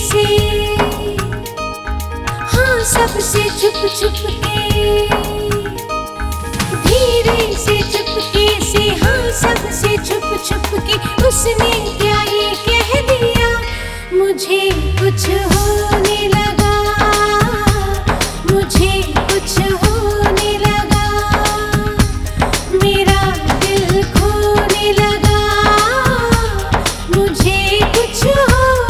से। हाँ सबसे छुप छुप के। धीरे से चुपके से। हाँ सबसे छुप छुप के। उसने क्या ये कह दिया? मुझे कुछ होने लगा। मुझे कुछ होने लगा। मेरा दिल खोने लगा। मुझे कुछ हो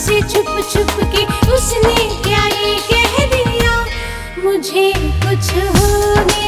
से छुप छुप के उसने क्या ये कह दिया? मुझे कुछ होने